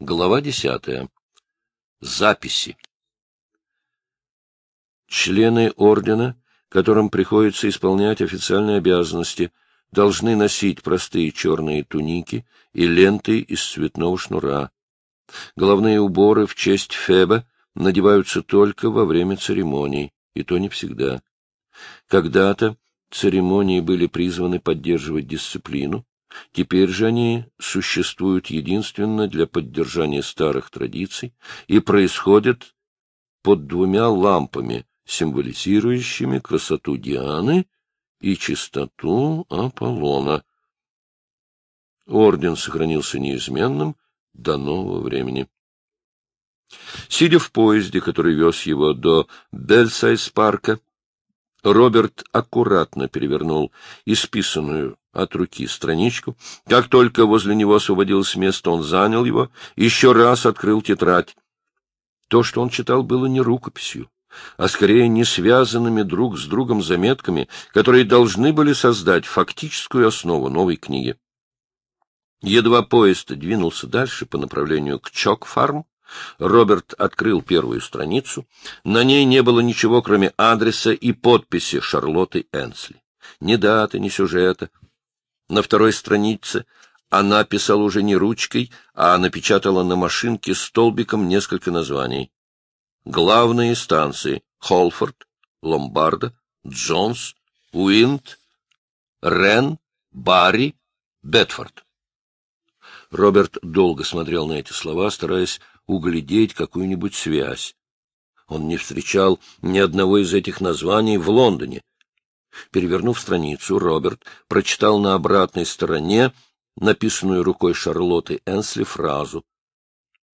Глава десятая. Записи. Члены ордена, которым приходится исполнять официальные обязанности, должны носить простые черные туники и ленты из цветного шнура. Головные уборы в честь Феба надеваются только во время церемоний, и то не всегда. Когда-то церемонии были призваны поддерживать дисциплину, Теперь же они существуют единственно для поддержания старых традиций и происходят под двумя лампами, символизирующими красоту Дианы и чистоту Аполлона. Орден сохранился неизменным до нового времени. Сидя в поезде, который вез его до Бельсайз-парка, Роберт аккуратно перевернул исписанную от руки страничку. Как только возле него освободилось место, он занял его, еще раз открыл тетрадь. То, что он читал, было не рукописью, а скорее не связанными друг с другом заметками, которые должны были создать фактическую основу новой книги. Едва поезд двинулся дальше по направлению к Чок-фарм, Роберт открыл первую страницу. На ней не было ничего, кроме адреса и подписи Шарлотты Энсли. Ни даты, ни сюжета, на второй странице она писала уже не ручкой, а напечатала на машинке столбиком несколько названий. Главные станции — Холфорд, Ломбарда, Джонс, Уинд, Рен, Барри, Бетфорд. Роберт долго смотрел на эти слова, стараясь углядеть какую-нибудь связь. Он не встречал ни одного из этих названий в Лондоне, Перевернув страницу, Роберт прочитал на обратной стороне написанную рукой Шарлотты Энсли фразу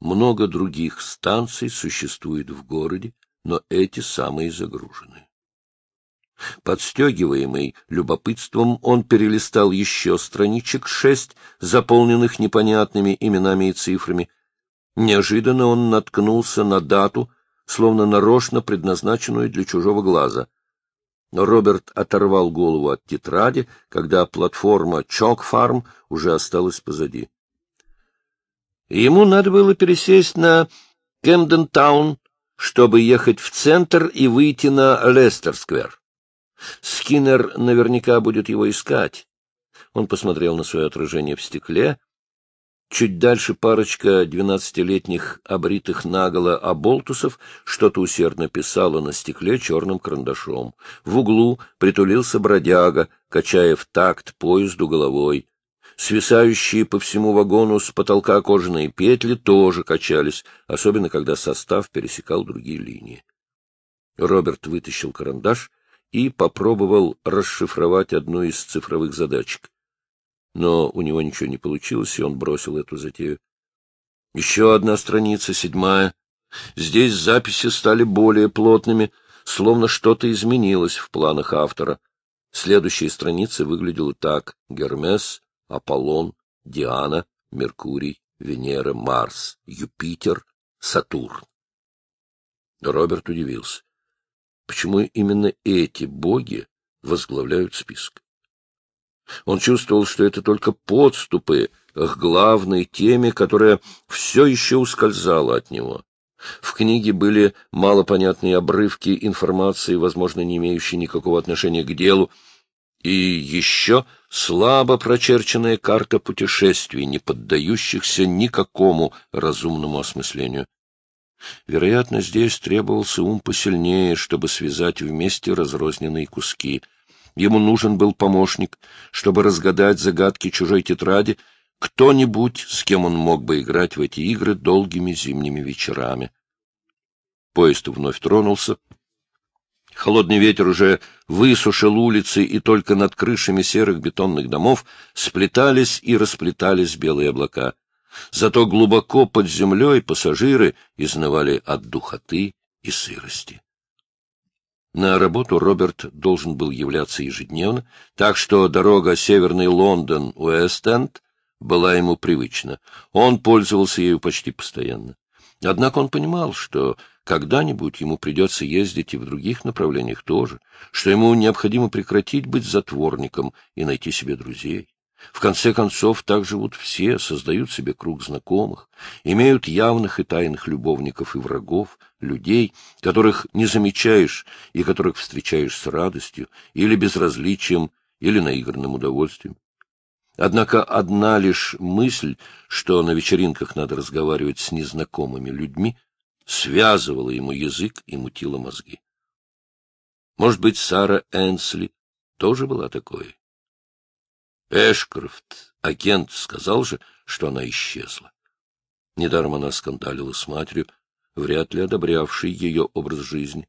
«Много других станций существует в городе, но эти самые загруженные». Подстегиваемый любопытством, он перелистал еще страничек шесть, заполненных непонятными именами и цифрами. Неожиданно он наткнулся на дату, словно нарочно предназначенную для чужого глаза — но Роберт оторвал голову от тетради, когда платформа Чок-фарм уже осталась позади. Ему надо было пересесть на Кемден-таун, чтобы ехать в центр и выйти на Лестер-сквер. Скиннер наверняка будет его искать. Он посмотрел на свое отражение в стекле Чуть дальше парочка двенадцатилетних обритых наголо оболтусов что-то усердно писала на стекле черным карандашом. В углу притулился бродяга, качая в такт поезду головой. Свисающие по всему вагону с потолка кожаные петли тоже качались, особенно когда состав пересекал другие линии. Роберт вытащил карандаш и попробовал расшифровать одну из цифровых задачек но у него ничего не получилось, и он бросил эту затею. Еще одна страница, седьмая. Здесь записи стали более плотными, словно что-то изменилось в планах автора. Следующая страница выглядела так. Гермес, Аполлон, Диана, Меркурий, Венера, Марс, Юпитер, Сатурн. Роберт удивился. Почему именно эти боги возглавляют список? Он чувствовал, что это только подступы к главной теме, которая все еще ускользала от него. В книге были малопонятные обрывки информации, возможно, не имеющие никакого отношения к делу, и еще слабо прочерченная карта путешествий, не поддающихся никакому разумному осмыслению. Вероятно, здесь требовался ум посильнее, чтобы связать вместе разрозненные куски — Ему нужен был помощник, чтобы разгадать загадки чужой тетради, кто-нибудь, с кем он мог бы играть в эти игры долгими зимними вечерами. Поезд вновь тронулся. Холодный ветер уже высушил улицы, и только над крышами серых бетонных домов сплетались и расплетались белые облака. Зато глубоко под землей пассажиры изнывали от духоты и сырости. На работу Роберт должен был являться ежедневно, так что дорога Северный Лондон Уэст-Энд была ему привычна. Он пользовался ею почти постоянно. Однако он понимал, что когда-нибудь ему придется ездить и в других направлениях тоже, что ему необходимо прекратить быть затворником и найти себе друзей. В конце концов, так живут все, создают себе круг знакомых, имеют явных и тайных любовников и врагов, людей, которых не замечаешь и которых встречаешь с радостью или безразличием, или наигранным удовольствием. Однако одна лишь мысль, что на вечеринках надо разговаривать с незнакомыми людьми, связывала ему язык и мутила мозги. Может быть, Сара Энсли тоже была такой? Эшкрофт, агент, сказал же, что она исчезла. Недаром она скандалила с матерью, вряд ли одобрявшей ее образ жизни.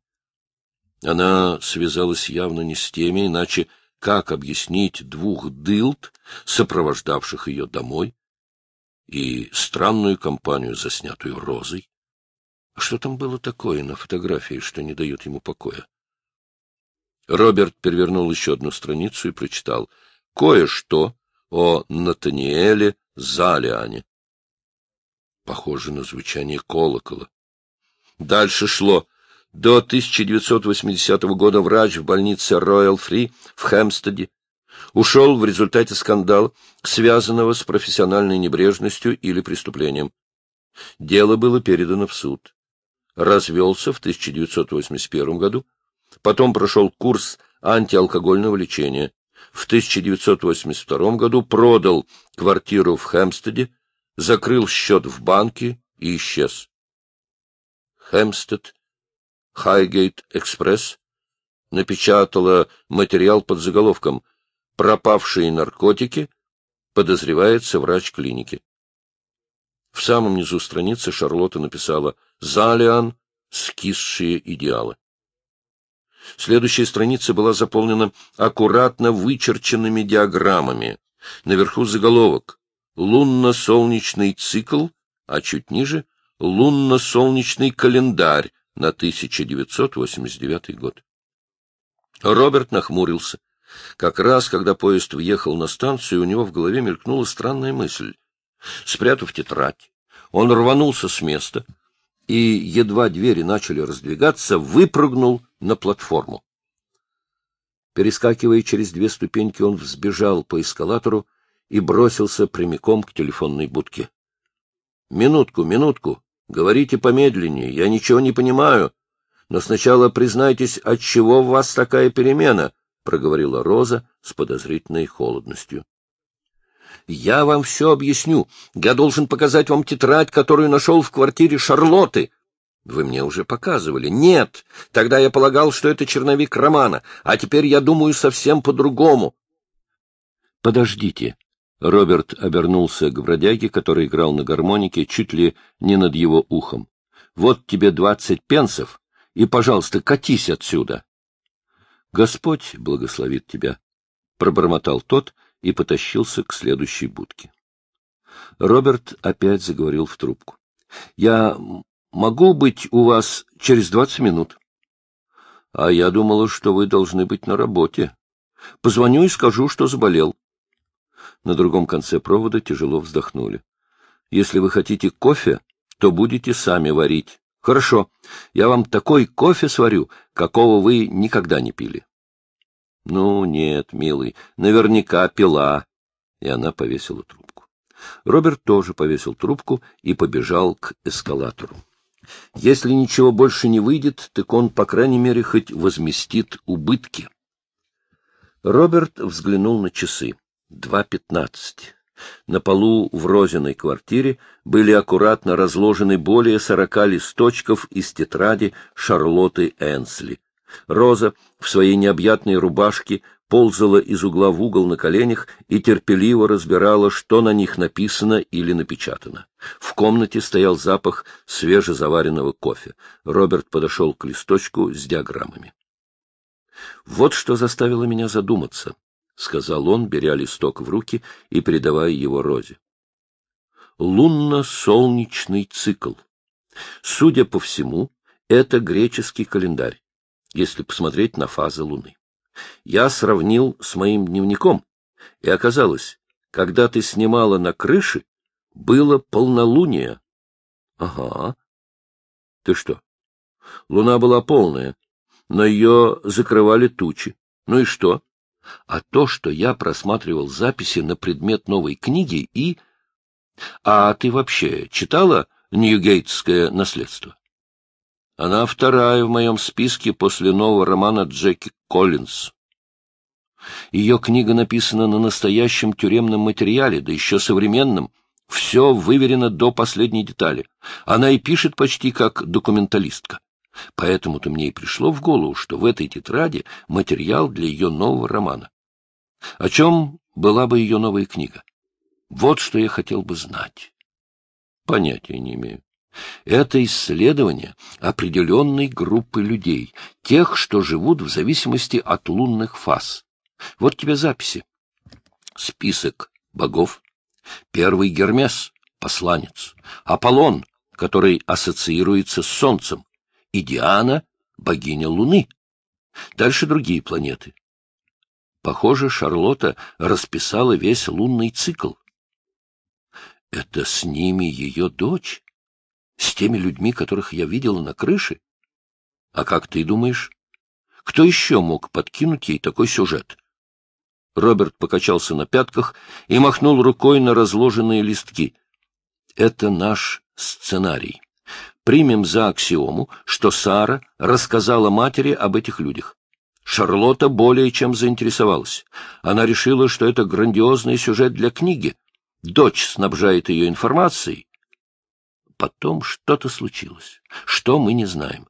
Она связалась явно не с теми, иначе как объяснить двух дылд, сопровождавших ее домой, и странную компанию, заснятую розой? Что там было такое на фотографии, что не дает ему покоя? Роберт перевернул еще одну страницу и прочитал кое-что о Натаниэле Залиане. Похоже на звучание колокола. Дальше шло. До 1980 года врач в больнице Royal Free в Хэмстеде ушел в результате скандала, связанного с профессиональной небрежностью или преступлением. Дело было передано в суд. Развелся в 1981 году, потом прошел курс антиалкогольного лечения. В 1982 году продал квартиру в Хэмстеде, закрыл счет в банке и исчез. Хэмстед, Хайгейт Экспресс, напечатала материал под заголовком «Пропавшие наркотики», подозревается врач клиники. В самом низу страницы Шарлотта написала «Залиан. Скисшие идеалы». Следующая страница была заполнена аккуратно вычерченными диаграммами. Наверху заголовок «Лунно-солнечный цикл», а чуть ниже «Лунно-солнечный календарь на 1989 год». Роберт нахмурился. Как раз, когда поезд въехал на станцию, у него в голове мелькнула странная мысль. Спрятав тетрадь, он рванулся с места и, едва двери начали раздвигаться, выпрыгнул на платформу. Перескакивая через две ступеньки, он взбежал по эскалатору и бросился прямиком к телефонной будке. — Минутку, минутку, говорите помедленнее, я ничего не понимаю. Но сначала признайтесь, от чего у вас такая перемена? — проговорила Роза с подозрительной холодностью. — Я вам все объясню. Я должен показать вам тетрадь, которую нашел в квартире Шарлотты. Вы мне уже показывали. Нет, тогда я полагал, что это черновик романа, а теперь я думаю совсем по-другому. Подождите. Роберт обернулся к бродяге, который играл на гармонике чуть ли не над его ухом. Вот тебе двадцать пенсов, и, пожалуйста, катись отсюда. Господь благословит тебя, пробормотал тот и потащился к следующей будке. Роберт опять заговорил в трубку. Я Могу быть у вас через двадцать минут. — А я думала, что вы должны быть на работе. Позвоню и скажу, что заболел. На другом конце провода тяжело вздохнули. — Если вы хотите кофе, то будете сами варить. — Хорошо, я вам такой кофе сварю, какого вы никогда не пили. — Ну, нет, милый, наверняка пила. И она повесила трубку. Роберт тоже повесил трубку и побежал к эскалатору. Если ничего больше не выйдет, так он, по крайней мере, хоть возместит убытки. Роберт взглянул на часы. Два пятнадцать. На полу в Розиной квартире были аккуратно разложены более сорока листочков из тетради Шарлотты Энсли. Роза в своей необъятной рубашке ползала из угла в угол на коленях и терпеливо разбирала, что на них написано или напечатано. В комнате стоял запах свежезаваренного кофе. Роберт подошел к листочку с диаграммами. — Вот что заставило меня задуматься, — сказал он, беря листок в руки и передавая его Розе. Лунно-солнечный цикл. Судя по всему, это греческий календарь, если посмотреть на фазы Луны. Я сравнил с моим дневником, и оказалось, когда ты снимала на крыше, было полнолуние. — Ага. — Ты что? Луна была полная, но ее закрывали тучи. Ну и что? а то, что я просматривал записи на предмет новой книги и... А ты вообще читала «Ньюгейтское наследство»? Она вторая в моем списке после нового романа Джеки Коллинз. Ее книга написана на настоящем тюремном материале, да еще современном. Все выверено до последней детали. Она и пишет почти как документалистка. Поэтому-то мне и пришло в голову, что в этой тетради материал для ее нового романа. О чем была бы ее новая книга? Вот что я хотел бы знать. Понятия не имею. Это исследование определенной группы людей, тех, что живут в зависимости от лунных фаз. Вот тебе записи. Список богов. Первый Гермес, посланец. Аполлон, который ассоциируется с Солнцем. И Диана, богиня Луны. Дальше другие планеты. Похоже, Шарлотта расписала весь лунный цикл. Это с ними ее дочь? С теми людьми, которых я видела на крыше? А как ты думаешь, кто еще мог подкинуть ей такой сюжет? Роберт покачался на пятках и махнул рукой на разложенные листки. Это наш сценарий. Примем за аксиому, что Сара рассказала матери об этих людях. Шарлотта более чем заинтересовалась. Она решила, что это грандиозный сюжет для книги. Дочь снабжает ее информацией. Потом что-то случилось. Что, мы не знаем.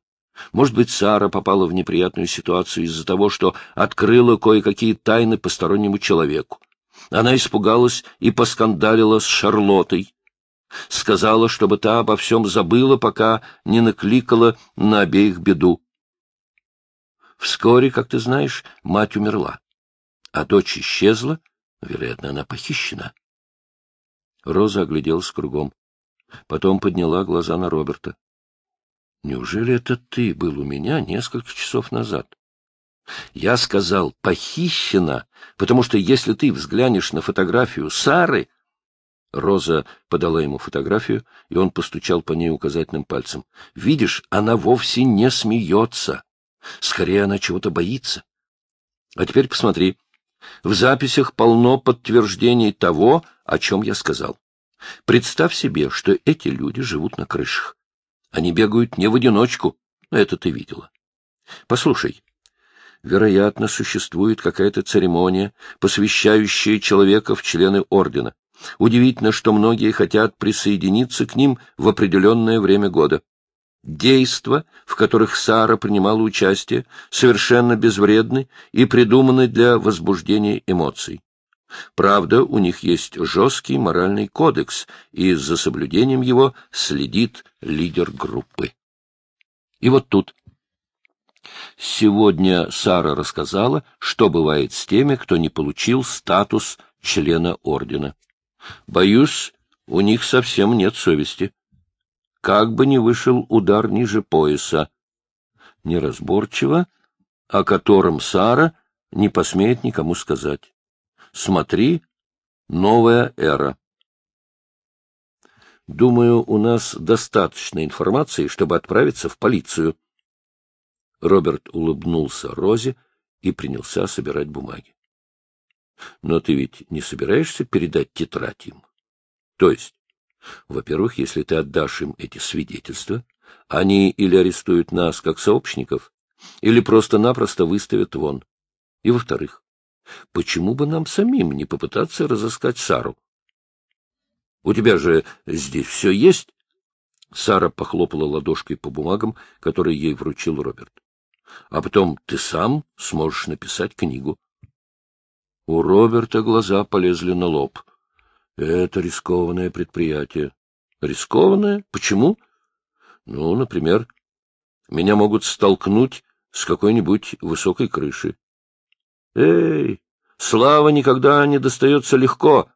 Может быть, Сара попала в неприятную ситуацию из-за того, что открыла кое-какие тайны постороннему человеку. Она испугалась и поскандалила с Шарлоттой. Сказала, чтобы та обо всем забыла, пока не накликала на обеих беду. Вскоре, как ты знаешь, мать умерла, а дочь исчезла, вероятно, она похищена. Роза огляделась кругом. Потом подняла глаза на Роберта. Неужели это ты был у меня несколько часов назад? Я сказал «похищена», потому что если ты взглянешь на фотографию Сары... Роза подала ему фотографию, и он постучал по ней указательным пальцем. «Видишь, она вовсе не смеется. Скорее, она чего-то боится. А теперь посмотри. В записях полно подтверждений того, о чем я сказал. Представь себе, что эти люди живут на крышах. Они бегают не в одиночку, это ты видела. Послушай, вероятно, существует какая-то церемония, посвящающая человека в члены ордена. Удивительно, что многие хотят присоединиться к ним в определенное время года. Действа, в которых Сара принимала участие, совершенно безвредны и придуманы для возбуждения эмоций. Правда, у них есть жесткий моральный кодекс, и за соблюдением его следит лидер группы. И вот тут. Сегодня Сара рассказала, что бывает с теми, кто не получил статус члена ордена. Боюсь, у них совсем нет совести. Как бы ни вышел удар ниже пояса. Неразборчиво, о котором Сара не посмеет никому сказать. Смотри, новая эра. Думаю, у нас достаточно информации, чтобы отправиться в полицию. Роберт улыбнулся Розе и принялся собирать бумаги. Но ты ведь не собираешься передать тетрадь им? То есть, во-первых, если ты отдашь им эти свидетельства, они или арестуют нас как сообщников, или просто-напросто выставят вон. И во-вторых, Почему бы нам самим не попытаться разыскать Сару? У тебя же здесь все есть? Сара похлопала ладошкой по бумагам, которые ей вручил Роберт. А потом ты сам сможешь написать книгу. У Роберта глаза полезли на лоб. Это рискованное предприятие. Рискованное? Почему? Ну, например, меня могут столкнуть с какой-нибудь высокой крыши. Эй, слава никогда не достается легко.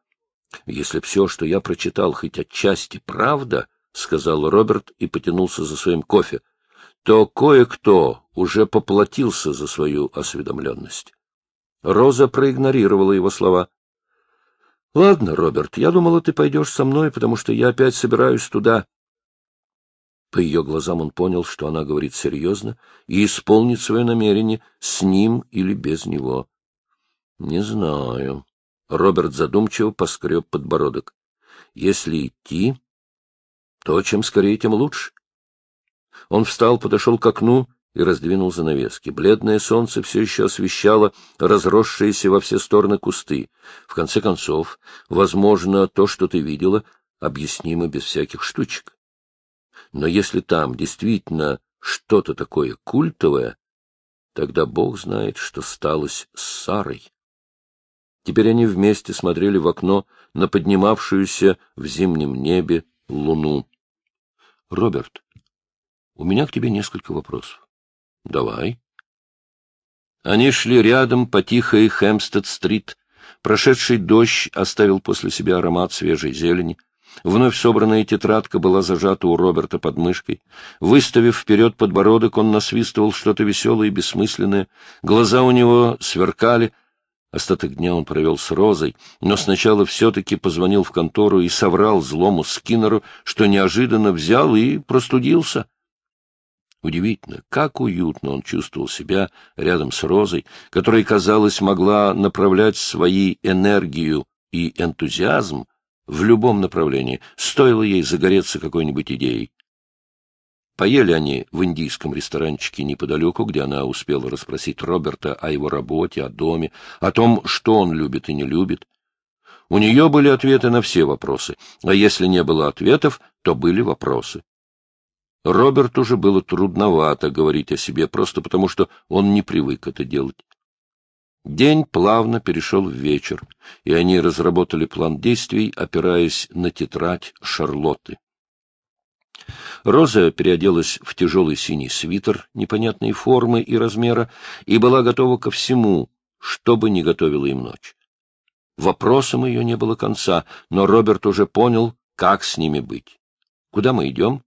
Если все, что я прочитал, хоть отчасти правда, — сказал Роберт и потянулся за своим кофе, — то кое-кто уже поплатился за свою осведомленность. Роза проигнорировала его слова. — Ладно, Роберт, я думала, ты пойдешь со мной, потому что я опять собираюсь туда. По ее глазам он понял, что она говорит серьезно и исполнит свое намерение с ним или без него. — Не знаю. Роберт задумчиво поскреб подбородок. — Если идти, то чем скорее, тем лучше. Он встал, подошел к окну и раздвинул занавески. Бледное солнце все еще освещало разросшиеся во все стороны кусты. В конце концов, возможно, то, что ты видела, объяснимо без всяких штучек. Но если там действительно что-то такое культовое, тогда Бог знает, что сталось с Сарой. Теперь они вместе смотрели в окно на поднимавшуюся в зимнем небе луну. — Роберт, у меня к тебе несколько вопросов. — Давай. Они шли рядом по тихой Хэмстед-стрит. Прошедший дождь оставил после себя аромат свежей зелени. Вновь собранная тетрадка была зажата у Роберта под мышкой. Выставив вперед подбородок, он насвистывал что-то веселое и бессмысленное. Глаза у него сверкали. Остаток дня он провел с Розой, но сначала все-таки позвонил в контору и соврал злому Скиннеру, что неожиданно взял и простудился. Удивительно, как уютно он чувствовал себя рядом с Розой, которая, казалось, могла направлять свои энергию и энтузиазм в любом направлении, стоило ей загореться какой-нибудь идеей. Поели они в индийском ресторанчике неподалеку, где она успела расспросить Роберта о его работе, о доме, о том, что он любит и не любит. У нее были ответы на все вопросы, а если не было ответов, то были вопросы. Роберту уже было трудновато говорить о себе, просто потому что он не привык это делать. День плавно перешел в вечер, и они разработали план действий, опираясь на тетрадь Шарлотты. Роза переоделась в тяжелый синий свитер непонятной формы и размера и была готова ко всему, что бы ни готовила им ночь. Вопросам ее не было конца, но Роберт уже понял, как с ними быть. Куда мы идем?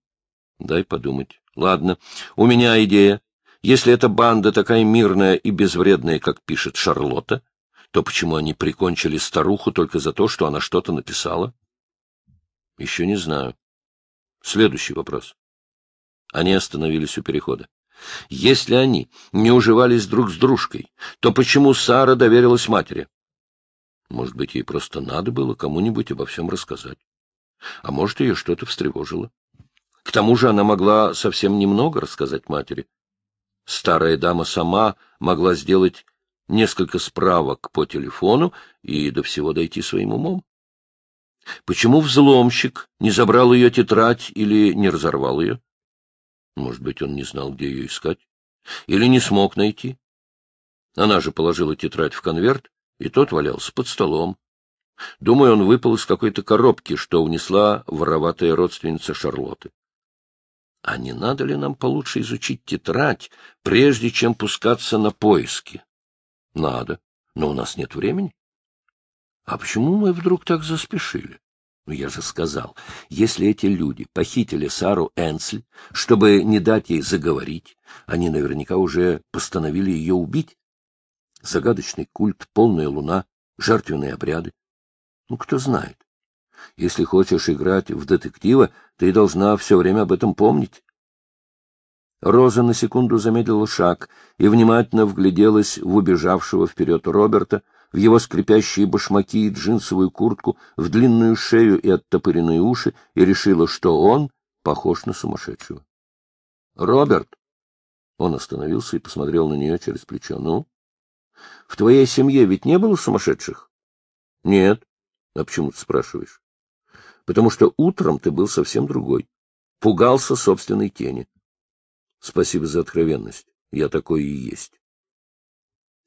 Дай подумать. Ладно, у меня идея. Если эта банда такая мирная и безвредная, как пишет Шарлотта, то почему они прикончили старуху только за то, что она что-то написала? Еще не знаю. Следующий вопрос. Они остановились у перехода. Если они не уживались друг с дружкой, то почему Сара доверилась матери? Может быть, ей просто надо было кому-нибудь обо всем рассказать. А может, ее что-то встревожило. К тому же она могла совсем немного рассказать матери. Старая дама сама могла сделать несколько справок по телефону и до всего дойти своим умом. Почему взломщик не забрал ее тетрадь или не разорвал ее? Может быть, он не знал, где ее искать? Или не смог найти? Она же положила тетрадь в конверт, и тот валялся под столом. Думаю, он выпал из какой-то коробки, что унесла вороватая родственница Шарлотты. А не надо ли нам получше изучить тетрадь, прежде чем пускаться на поиски? Надо, но у нас нет времени. А почему мы вдруг так заспешили? Ну, я же сказал, если эти люди похитили Сару Энсль, чтобы не дать ей заговорить, они наверняка уже постановили ее убить. Загадочный культ, полная луна, жертвенные обряды. Ну, кто знает. Если хочешь играть в детектива, ты должна все время об этом помнить. Роза на секунду замедлила шаг и внимательно вгляделась в убежавшего вперед Роберта, в его скрипящие башмаки и джинсовую куртку, в длинную шею и оттопыренные уши, и решила, что он похож на сумасшедшего. — Роберт! Он остановился и посмотрел на нее через плечо. — Ну? — В твоей семье ведь не было сумасшедших? — Нет. — А почему ты спрашиваешь? — Потому что утром ты был совсем другой. Пугался собственной тени. — Спасибо за откровенность. Я такой и есть.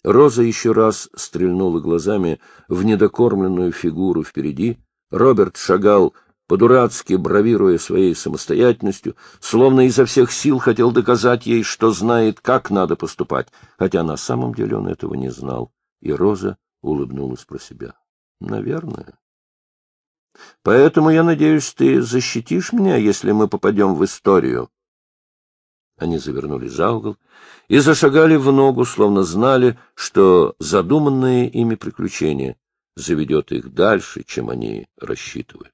Роза еще раз стрельнула глазами в недокормленную фигуру впереди. Роберт шагал по-дурацки, бравируя своей самостоятельностью, словно изо всех сил хотел доказать ей, что знает, как надо поступать, хотя на самом деле он этого не знал. И Роза улыбнулась про себя. — Наверное. — Поэтому, я надеюсь, ты защитишь меня, если мы попадем в историю. Они завернули за угол и зашагали в ногу, словно знали, что задуманное ими приключение заведет их дальше, чем они рассчитывают.